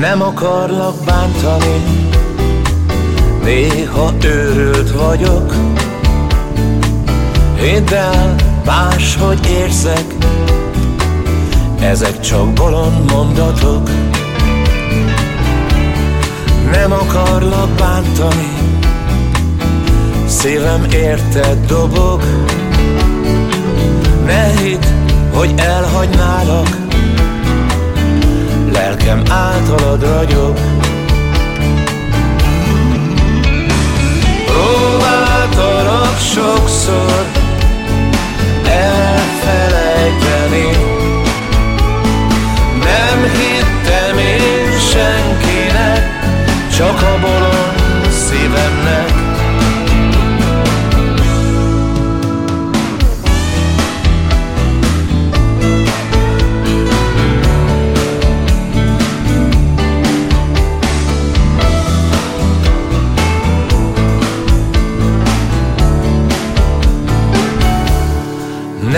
Nem akarlak bántani. Néha őrült vagyok. Hidd el, máshogy érzek. Ezek csak bolond mondatok. Nem akarlak bántani. Szívem érted dobog Lelkem általad ragyog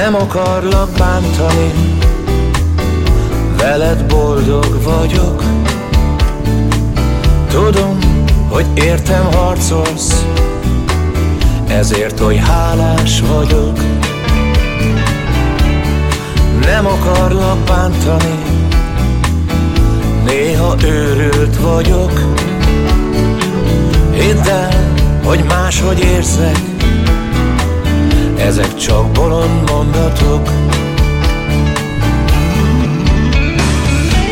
Nem akarlak bántani. Veled boldog vagyok. Tudom, hogy értem harcolsz. Ezért oly hálás vagyok. Nem akarlak bántani. Néha őrült vagyok. Hidd el, hogy máshogy érzek ezek csak bolond mondatok.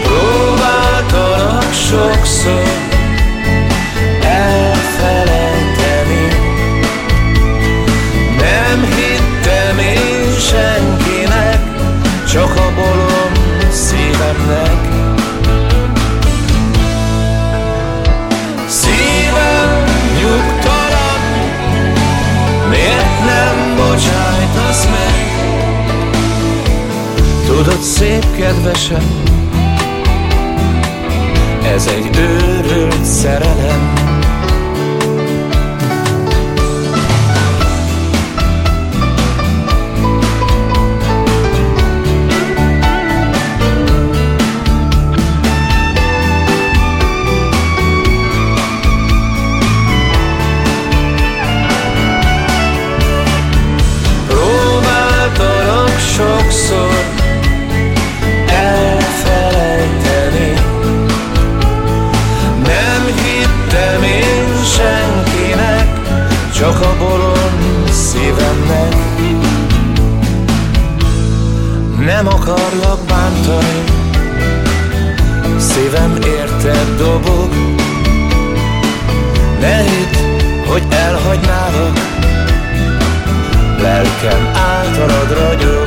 Próbáltalak sokszor elfelejteni. Nem hittem én senkinek, csak a bolond szívemnek Tudod szép kedvesem Ez egy őrült szerelem csak a bolond szívemnek Nem akarlak bántani, szívem érted dobog. Ne hidd, hogy elhagynálak. Lelkem általad ragyog